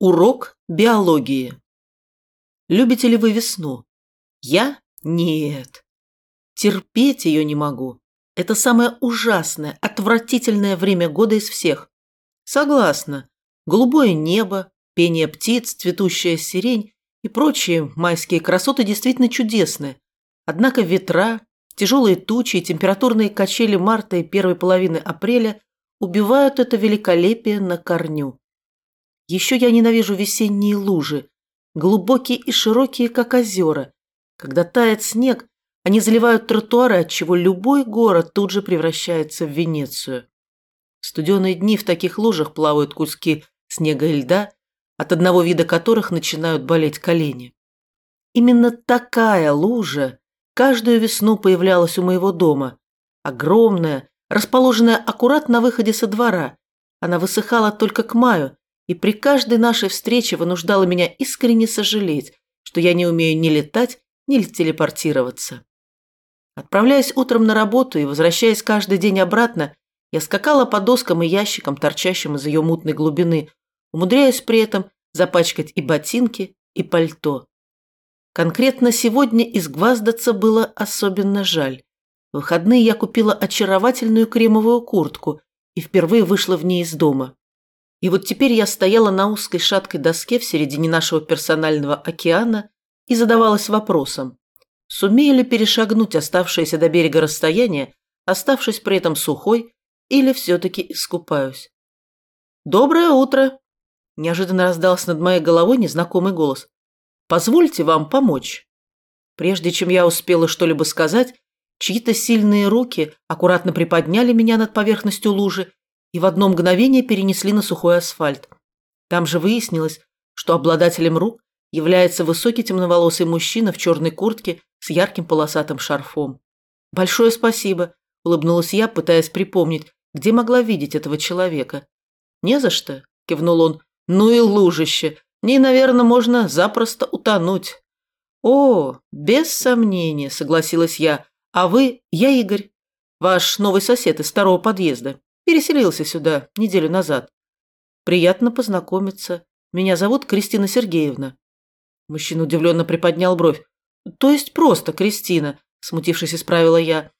Урок биологии. Любите ли вы весну? Я? Нет. Терпеть ее не могу. Это самое ужасное, отвратительное время года из всех. Согласна. Голубое небо, пение птиц, цветущая сирень и прочие майские красоты действительно чудесны. Однако ветра, тяжелые тучи и температурные качели марта и первой половины апреля убивают это великолепие на корню. Еще я ненавижу весенние лужи, глубокие и широкие, как озера. Когда тает снег, они заливают тротуары, отчего любой город тут же превращается в Венецию. В студеные дни в таких лужах плавают куски снега и льда, от одного вида которых начинают болеть колени. Именно такая лужа каждую весну появлялась у моего дома. Огромная, расположенная аккурат на выходе со двора. Она высыхала только к маю, и при каждой нашей встрече вынуждала меня искренне сожалеть, что я не умею ни летать, ни телепортироваться. Отправляясь утром на работу и возвращаясь каждый день обратно, я скакала по доскам и ящикам, торчащим из ее мутной глубины, умудряясь при этом запачкать и ботинки, и пальто. Конкретно сегодня изгваздаться было особенно жаль. В выходные я купила очаровательную кремовую куртку и впервые вышла в ней из дома. И вот теперь я стояла на узкой шаткой доске в середине нашего персонального океана и задавалась вопросом, сумею ли перешагнуть оставшееся до берега расстояние, оставшись при этом сухой, или все-таки искупаюсь. «Доброе утро!» – неожиданно раздался над моей головой незнакомый голос. «Позвольте вам помочь». Прежде чем я успела что-либо сказать, чьи-то сильные руки аккуратно приподняли меня над поверхностью лужи и в одно мгновение перенесли на сухой асфальт. Там же выяснилось, что обладателем рук является высокий темноволосый мужчина в черной куртке с ярким полосатым шарфом. «Большое спасибо», – улыбнулась я, пытаясь припомнить, где могла видеть этого человека. «Не за что», – кивнул он. «Ну и лужище. В ней, наверное, можно запросто утонуть». «О, без сомнения», – согласилась я. «А вы, я Игорь, ваш новый сосед из второго подъезда. Переселился сюда неделю назад. Приятно познакомиться. Меня зовут Кристина Сергеевна. Мужчина удивленно приподнял бровь. То есть просто Кристина, смутившись, исправила я.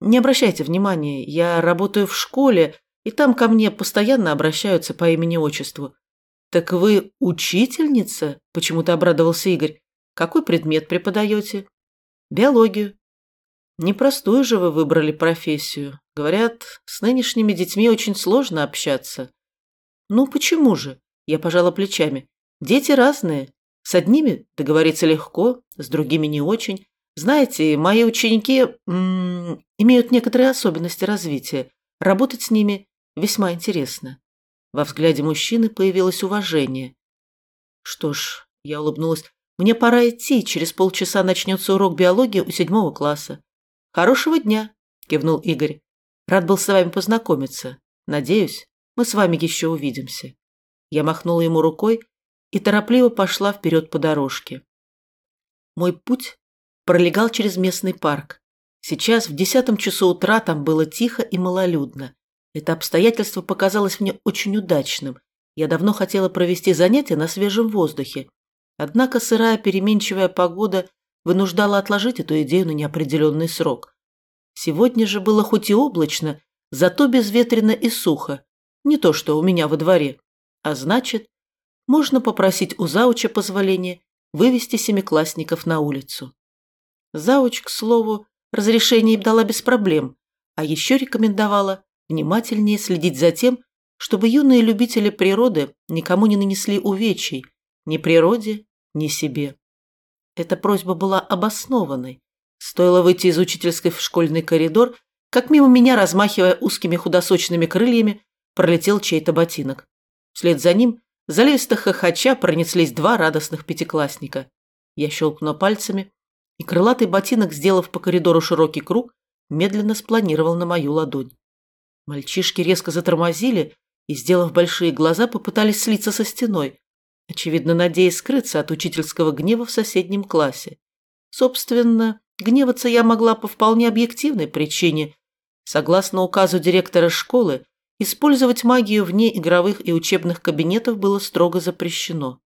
Не обращайте внимания, я работаю в школе, и там ко мне постоянно обращаются по имени-отчеству. Так вы учительница? Почему-то обрадовался Игорь. Какой предмет преподаете? Биологию. Непростую же вы выбрали профессию. Говорят, с нынешними детьми очень сложно общаться. Ну почему же? Я пожала плечами. Дети разные. С одними договориться легко, с другими не очень. Знаете, мои ученики м -м, имеют некоторые особенности развития. Работать с ними весьма интересно. Во взгляде мужчины появилось уважение. Что ж, я улыбнулась, мне пора идти, через полчаса начнется урок биологии у седьмого класса. «Хорошего дня», – кивнул Игорь. «Рад был с вами познакомиться. Надеюсь, мы с вами еще увидимся». Я махнула ему рукой и торопливо пошла вперед по дорожке. Мой путь пролегал через местный парк. Сейчас в десятом часу утра там было тихо и малолюдно. Это обстоятельство показалось мне очень удачным. Я давно хотела провести занятия на свежем воздухе. Однако сырая переменчивая погода вынуждала отложить эту идею на неопределенный срок. Сегодня же было хоть и облачно, зато безветренно и сухо. Не то, что у меня во дворе. А значит, можно попросить у зауча позволения вывести семиклассников на улицу. Зауч, к слову, разрешение им дала без проблем, а еще рекомендовала внимательнее следить за тем, чтобы юные любители природы никому не нанесли увечий, ни природе, ни себе. Эта просьба была обоснованной. Стоило выйти из учительской в школьный коридор, как мимо меня, размахивая узкими худосочными крыльями, пролетел чей-то ботинок. Вслед за ним, заливисто хохоча, пронеслись два радостных пятиклассника. Я щелкнула пальцами, и крылатый ботинок, сделав по коридору широкий круг, медленно спланировал на мою ладонь. Мальчишки резко затормозили и, сделав большие глаза, попытались слиться со стеной, очевидно, надеясь скрыться от учительского гнева в соседнем классе. Собственно, гневаться я могла по вполне объективной причине. Согласно указу директора школы, использовать магию вне игровых и учебных кабинетов было строго запрещено.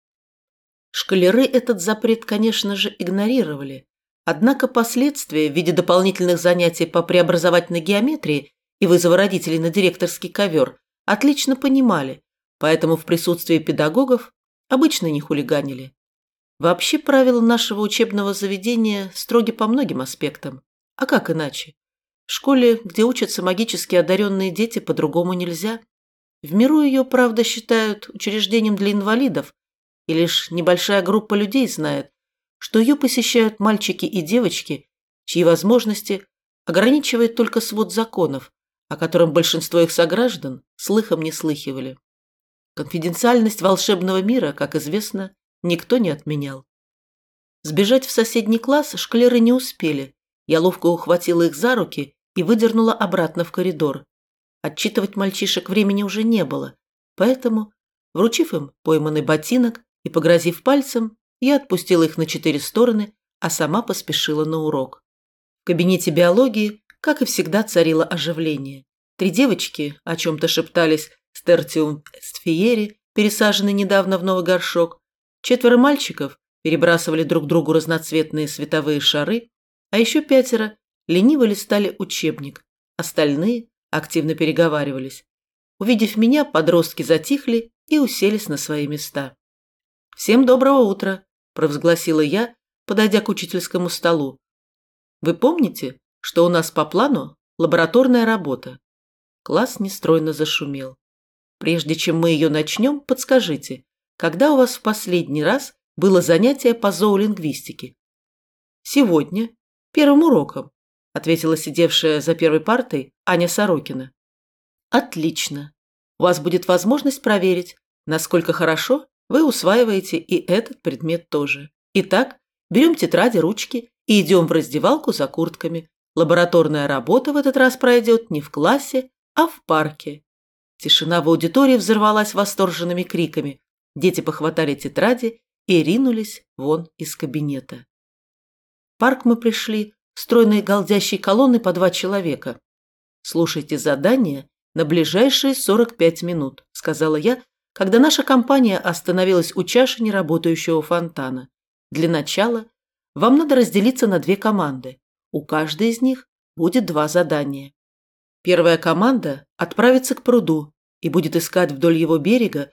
Шкалеры этот запрет, конечно же, игнорировали, однако последствия в виде дополнительных занятий по преобразовательной геометрии и вызова родителей на директорский ковер отлично понимали, поэтому в присутствии педагогов обычно не хулиганили. Вообще правила нашего учебного заведения строги по многим аспектам. А как иначе? В школе, где учатся магически одаренные дети, по-другому нельзя. В миру ее, правда, считают учреждением для инвалидов, и лишь небольшая группа людей знает, что ее посещают мальчики и девочки, чьи возможности ограничивает только свод законов, о котором большинство их сограждан слыхом не слыхивали. Конфиденциальность волшебного мира, как известно, никто не отменял. Сбежать в соседний класс шкалеры не успели. Я ловко ухватила их за руки и выдернула обратно в коридор. Отчитывать мальчишек времени уже не было, поэтому, вручив им пойманный ботинок и погрозив пальцем, я отпустила их на четыре стороны, а сама поспешила на урок. В кабинете биологии, как и всегда, царило оживление. Три девочки о чем-то шептались Стертиум эстфиери, пересаженный недавно в новый горшок, четверо мальчиков перебрасывали друг другу разноцветные световые шары, а еще пятеро лениво листали учебник, остальные активно переговаривались. Увидев меня, подростки затихли и уселись на свои места. «Всем доброго утра», – провозгласила я, подойдя к учительскому столу. «Вы помните, что у нас по плану лабораторная работа?» Класс нестройно зашумел. Прежде чем мы ее начнем, подскажите, когда у вас в последний раз было занятие по зоолингвистике? Сегодня, первым уроком, ответила сидевшая за первой партой Аня Сорокина. Отлично. У вас будет возможность проверить, насколько хорошо вы усваиваете и этот предмет тоже. Итак, берем тетради, ручки и идем в раздевалку за куртками. Лабораторная работа в этот раз пройдет не в классе, а в парке. Тишина в аудитории взорвалась восторженными криками. Дети похватали тетради и ринулись вон из кабинета. В парк мы пришли, стройной галдящей колонны по два человека. «Слушайте задание на ближайшие 45 минут», – сказала я, когда наша компания остановилась у чаши неработающего фонтана. Для начала вам надо разделиться на две команды. У каждой из них будет два задания. Первая команда отправится к пруду и будет искать вдоль его берега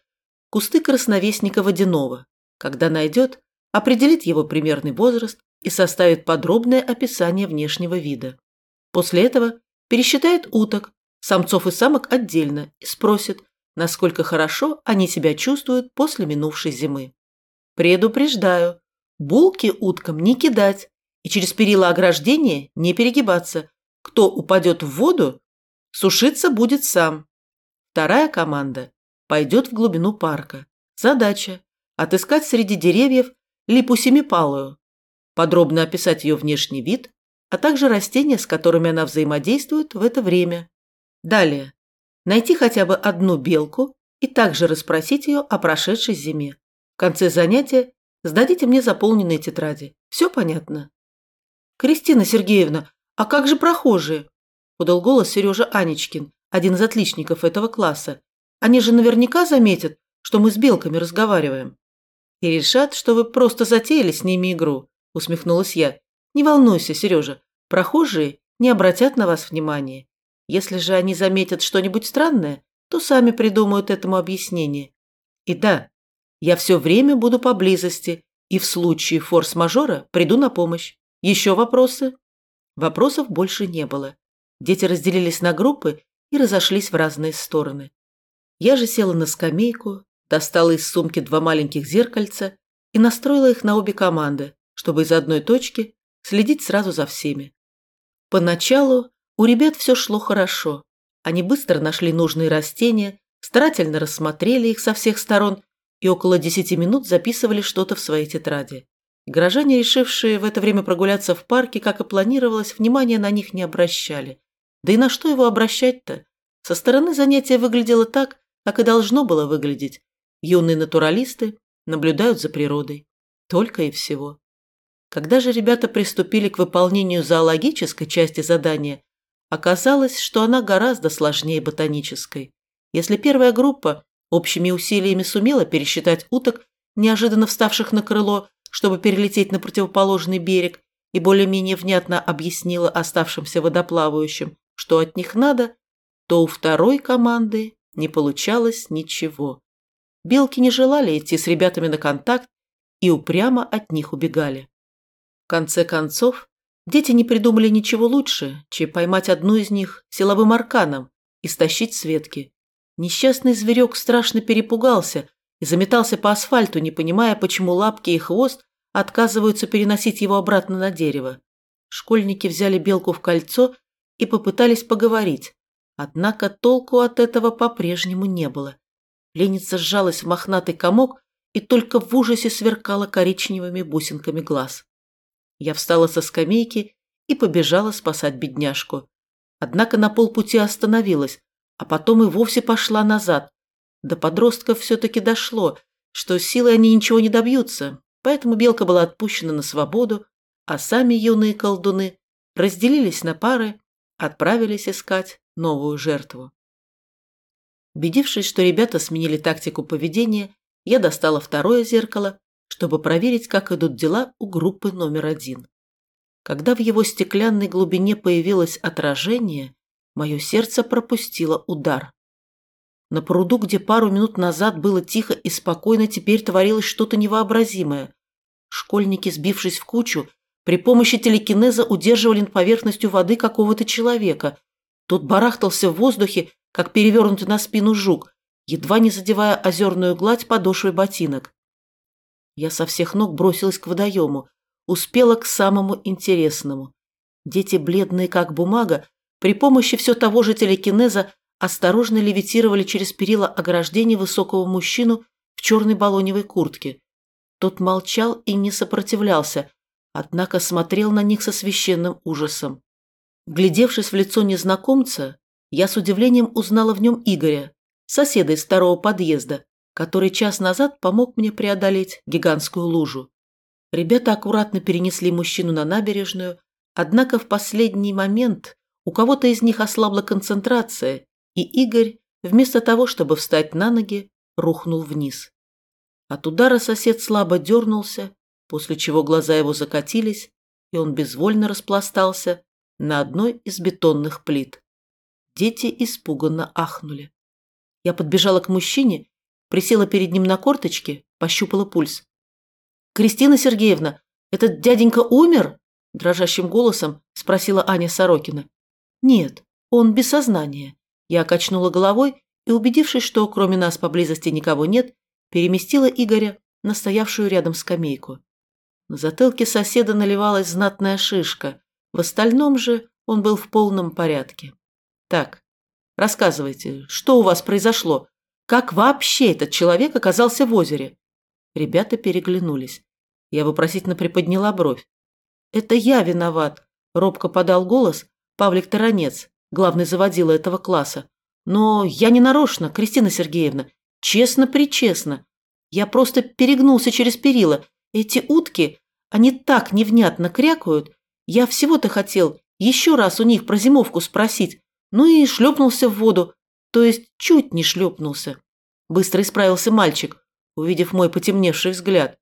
кусты красновесника водяного. Когда найдет, определит его примерный возраст и составит подробное описание внешнего вида. После этого пересчитает уток, самцов и самок отдельно и спросит, насколько хорошо они себя чувствуют после минувшей зимы. Предупреждаю, булки уткам не кидать и через перила ограждения не перегибаться. Кто упадет в воду, Сушиться будет сам. Вторая команда пойдет в глубину парка. Задача – отыскать среди деревьев липу семипалую, подробно описать ее внешний вид, а также растения, с которыми она взаимодействует в это время. Далее. Найти хотя бы одну белку и также расспросить ее о прошедшей зиме. В конце занятия сдадите мне заполненные тетради. Все понятно? Кристина Сергеевна, а как же прохожие? Подал голос Сережа Анечкин, один из отличников этого класса. Они же наверняка заметят, что мы с белками разговариваем. И решат, что вы просто затеяли с ними игру, усмехнулась я. Не волнуйся, Сережа, прохожие не обратят на вас внимания. Если же они заметят что-нибудь странное, то сами придумают этому объяснение. И да, я все время буду поблизости и в случае форс-мажора приду на помощь. Еще вопросы? Вопросов больше не было. Дети разделились на группы и разошлись в разные стороны. Я же села на скамейку, достала из сумки два маленьких зеркальца и настроила их на обе команды, чтобы из одной точки следить сразу за всеми. Поначалу у ребят все шло хорошо. Они быстро нашли нужные растения, старательно рассмотрели их со всех сторон и около десяти минут записывали что-то в своей тетради. Горожане, решившие в это время прогуляться в парке, как и планировалось, внимания на них не обращали. Да и на что его обращать-то? Со стороны занятие выглядело так, как и должно было выглядеть. Юные натуралисты наблюдают за природой. Только и всего. Когда же ребята приступили к выполнению зоологической части задания, оказалось, что она гораздо сложнее ботанической. Если первая группа общими усилиями сумела пересчитать уток, неожиданно вставших на крыло, чтобы перелететь на противоположный берег, и более-менее внятно объяснила оставшимся водоплавающим, что от них надо, то у второй команды не получалось ничего. Белки не желали идти с ребятами на контакт и упрямо от них убегали. В конце концов, дети не придумали ничего лучше, чем поймать одну из них силовым арканом и стащить с ветки. Несчастный зверек страшно перепугался и заметался по асфальту, не понимая, почему лапки и хвост отказываются переносить его обратно на дерево. Школьники взяли белку в кольцо и попытались поговорить, однако толку от этого по-прежнему не было. Леница сжалась в мохнатый комок и только в ужасе сверкала коричневыми бусинками глаз. Я встала со скамейки и побежала спасать бедняжку. Однако на полпути остановилась, а потом и вовсе пошла назад. До подростков все-таки дошло, что силой они ничего не добьются, поэтому белка была отпущена на свободу, а сами юные колдуны разделились на пары, отправились искать новую жертву. Убедившись, что ребята сменили тактику поведения, я достала второе зеркало, чтобы проверить, как идут дела у группы номер один. Когда в его стеклянной глубине появилось отражение, мое сердце пропустило удар. На пруду, где пару минут назад было тихо и спокойно, теперь творилось что-то невообразимое. Школьники, сбившись в кучу, при помощи телекинеза удерживали над поверхностью воды какого-то человека. Тот барахтался в воздухе, как перевернутый на спину жук, едва не задевая озерную гладь подошвой ботинок. Я со всех ног бросилась к водоему, успела к самому интересному. Дети, бледные как бумага, при помощи все того же телекинеза осторожно левитировали через перила ограждения высокого мужчину в черной балоневой куртке. Тот молчал и не сопротивлялся, однако смотрел на них со священным ужасом. Глядевшись в лицо незнакомца, я с удивлением узнала в нем Игоря, соседа из второго подъезда, который час назад помог мне преодолеть гигантскую лужу. Ребята аккуратно перенесли мужчину на набережную, однако в последний момент у кого-то из них ослабла концентрация, и Игорь, вместо того, чтобы встать на ноги, рухнул вниз. От удара сосед слабо дернулся, после чего глаза его закатились, и он безвольно распластался на одной из бетонных плит. Дети испуганно ахнули. Я подбежала к мужчине, присела перед ним на корточки, пощупала пульс. «Кристина Сергеевна, этот дяденька умер?» Дрожащим голосом спросила Аня Сорокина. «Нет, он без сознания. Я качнула головой и, убедившись, что кроме нас поблизости никого нет, переместила Игоря на стоявшую рядом скамейку. На затылке соседа наливалась знатная шишка, в остальном же он был в полном порядке. «Так, рассказывайте, что у вас произошло? Как вообще этот человек оказался в озере?» Ребята переглянулись. Я вопросительно приподняла бровь. «Это я виноват», – робко подал голос Павлик Таранец, главный заводила этого класса. Но я не нарочно, Кристина Сергеевна. Честно-причестно. Я просто перегнулся через перила. Эти утки, они так невнятно крякают. Я всего-то хотел еще раз у них про зимовку спросить. Ну и шлепнулся в воду. То есть чуть не шлепнулся. Быстро исправился мальчик, увидев мой потемневший взгляд.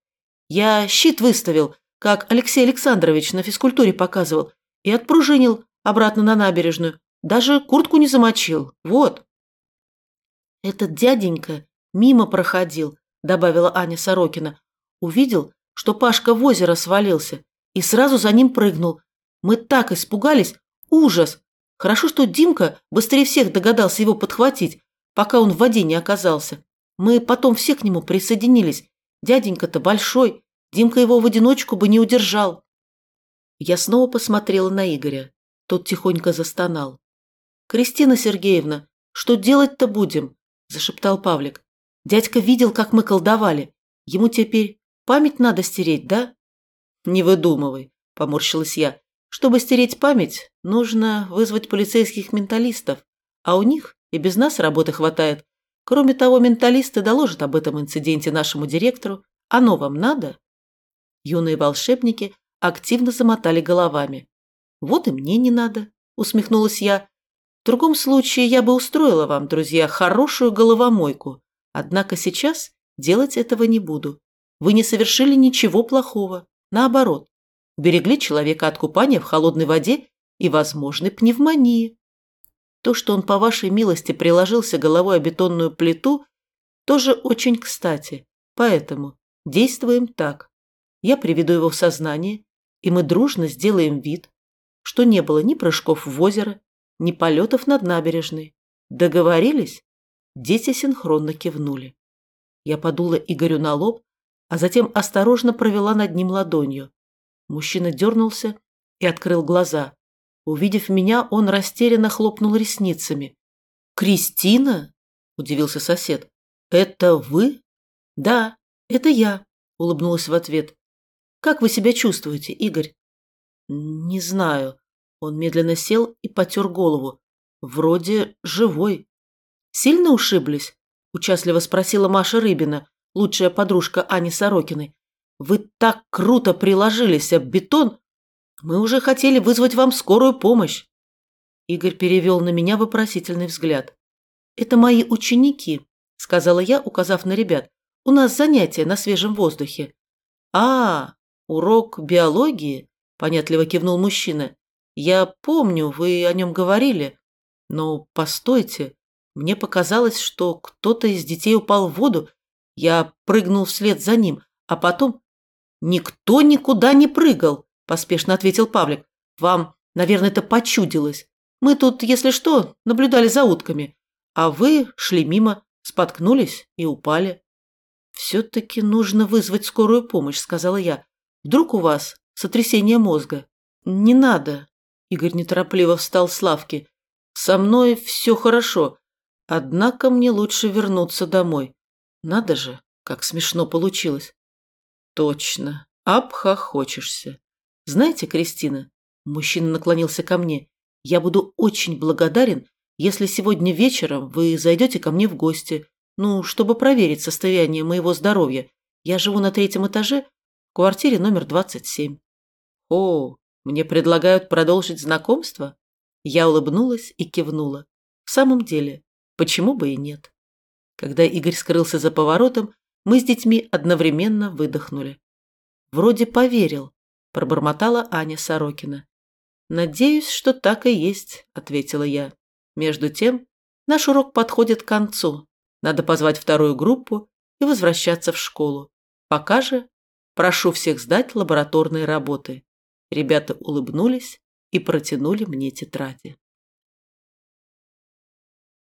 Я щит выставил, как Алексей Александрович на физкультуре показывал, и отпружинил обратно на набережную. Даже куртку не замочил. Вот. Этот дяденька мимо проходил, добавила Аня Сорокина. Увидел, что Пашка в озеро свалился и сразу за ним прыгнул. Мы так испугались. Ужас! Хорошо, что Димка быстрее всех догадался его подхватить, пока он в воде не оказался. Мы потом все к нему присоединились. Дяденька-то большой, Димка его в одиночку бы не удержал. Я снова посмотрела на Игоря. Тот тихонько застонал. «Кристина Сергеевна, что делать-то будем?» – зашептал Павлик. «Дядька видел, как мы колдовали. Ему теперь память надо стереть, да?» «Не выдумывай», – поморщилась я. «Чтобы стереть память, нужно вызвать полицейских менталистов, а у них и без нас работы хватает. Кроме того, менталисты доложат об этом инциденте нашему директору. Оно вам надо?» Юные волшебники активно замотали головами. «Вот и мне не надо», – усмехнулась я. В другом случае я бы устроила вам, друзья, хорошую головомойку. Однако сейчас делать этого не буду. Вы не совершили ничего плохого. Наоборот, берегли человека от купания в холодной воде и возможной пневмонии. То, что он по вашей милости приложился головой о бетонную плиту, тоже очень кстати. Поэтому действуем так. Я приведу его в сознание, и мы дружно сделаем вид, что не было ни прыжков в озеро, ни полетов над набережной. Договорились? Дети синхронно кивнули. Я подула Игорю на лоб, а затем осторожно провела над ним ладонью. Мужчина дернулся и открыл глаза. Увидев меня, он растерянно хлопнул ресницами. «Кристина?» – удивился сосед. «Это вы?» «Да, это я», – улыбнулась в ответ. «Как вы себя чувствуете, Игорь?» «Не знаю». Он медленно сел и потер голову. «Вроде живой». «Сильно ушиблись?» – участливо спросила Маша Рыбина, лучшая подружка Ани Сорокиной. «Вы так круто приложились об бетон! Мы уже хотели вызвать вам скорую помощь!» Игорь перевел на меня вопросительный взгляд. «Это мои ученики», – сказала я, указав на ребят. «У нас занятия на свежем воздухе». «А, урок биологии?» – понятливо кивнул мужчина. «Я помню, вы о нем говорили. Но постойте, мне показалось, что кто-то из детей упал в воду. Я прыгнул вслед за ним, а потом... «Никто никуда не прыгал», – поспешно ответил Павлик. «Вам, наверное, это почудилось. Мы тут, если что, наблюдали за утками. А вы шли мимо, споткнулись и упали». «Все-таки нужно вызвать скорую помощь», – сказала я. «Вдруг у вас сотрясение мозга?» «Не надо», – Игорь неторопливо встал с лавки. «Со мной все хорошо. Однако мне лучше вернуться домой. Надо же, как смешно получилось. Точно, обхохочешься. Знаете, Кристина, мужчина наклонился ко мне, я буду очень благодарен, если сегодня вечером вы зайдете ко мне в гости, ну, чтобы проверить состояние моего здоровья. Я живу на третьем этаже, в квартире номер 27. О, мне предлагают продолжить знакомство? Я улыбнулась и кивнула. В самом деле, Почему бы и нет? Когда Игорь скрылся за поворотом, мы с детьми одновременно выдохнули. «Вроде поверил», – пробормотала Аня Сорокина. «Надеюсь, что так и есть», – ответила я. Между тем, наш урок подходит к концу. Надо позвать вторую группу и возвращаться в школу. Пока же прошу всех сдать лабораторные работы. Ребята улыбнулись и протянули мне тетради.